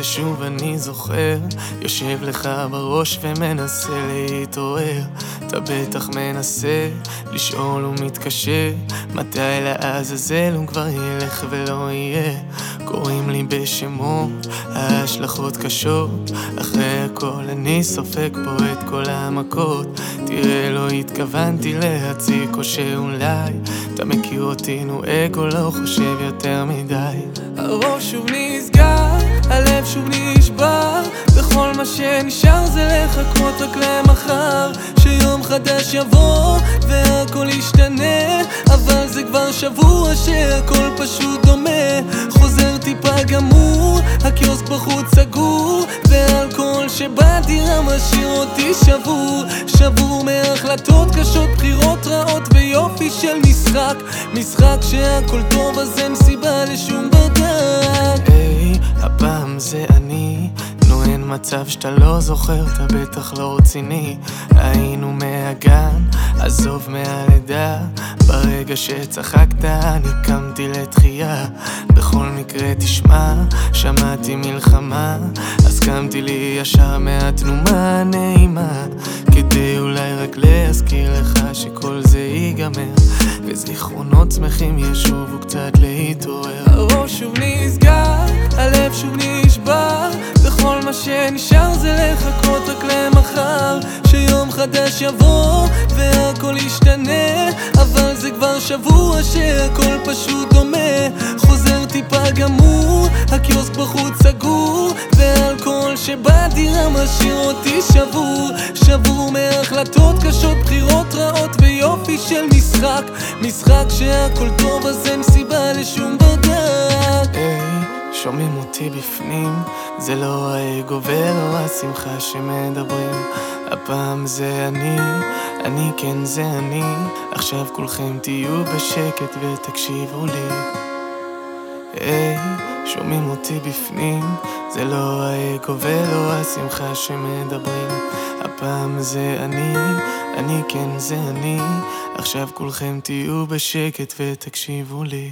זה שוב אני זוכר. יושב לך בראש ומנסה להתעורר. אתה בטח מנסה לשאול ומתקשה. מתי לעזאזל הוא כבר ילך ולא יהיה? קוראים לי בשמות, ההשלכות קשות. אחרי הכל אני סופג פה את כל המכות. תראה לא התכוונתי להציק או שאולי אתה מכיר אותי נו אגו לא חושב יותר מדי. הראש שוב נסגר, שוב נשבר. וכל מה שנשאר זה לחכות רק למחר. שיום חדש יבוא והכל ישתנה אבל זה כבר שבוע שהכל פשוט דומה. חוזר טיפה גמור, הקיוסק בחוץ סגור והכל שבדירה משאיר אותי שבור. שבור מהחלטות קשות, בחירות רעות ויופי של משחק. משחק שהכל טוב אז אין סיבה לשום ברדק היי, הפעם זה אני. נו אין מצב שאתה לא זוכר, אתה בטח לא רציני. היינו מהגן, עזוב מהלידה. ברגע שצחקת אני קמתי לתחייה. בכל מקרה תשמע, שמעתי מלחמה. אז קמתי לי ישר מהתנומה הנעימה כדי אולי רק להזכיר לך שכל זה ייגמר. וזיכרונות שמחים ישובו קצת להתעורר. הראש נסגר, הלב שוב נשבר. וכל מה שנשאר זה לחכות רק למחר. שיום חדש יבוא והכל ישתנה אבל זה כבר שבוע שהכל פשוט דומה. חוזר טיפה גמור, הקיוסק בחוץ סגור והאלכוהול שבדירה משאיר אותי שבור. שבור מהחלטות קשות, בחירות רעות ויופי של משחק. משחק שהכל טוב אז אין סיבה לשום ברדק היי, שומעים אותי בפנים. זה לא האגו ולא השמחה שמדברים. הפעם זה אני, אני כן זה אני. עכשיו כולכם תהיו בשקט ותקשיבו לי. היי, שומעים אותי בפנים. זה לא האגו ולא השמחה שמדברים. הפעם זה אני, אני כן זה אני. עכשיו כולכם תהיו בשקט ותקשיבו לי